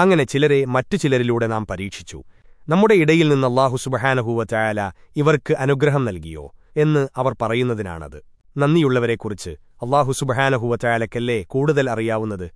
അങ്ങനെ ചിലരെ മറ്റു ചിലരിലൂടെ നാം പരീക്ഷിച്ചു. നമ്മുടെ ഇടയിൽ നിന്ന് അള്ളാഹു സുബഹാനഹൂവ ചായാല ഇവർക്ക് അനുഗ്രഹം നൽകിയോ എന്ന് അവർ പറയുന്നതിനാണത്. നന്ദിയുള്ളവരെക്കുറിച്ച് അള്ളാഹു സുബഹാനഹൂവ ചായാലക്കല്ലേ കൂടുതൽ അറിയാവുന്നത്?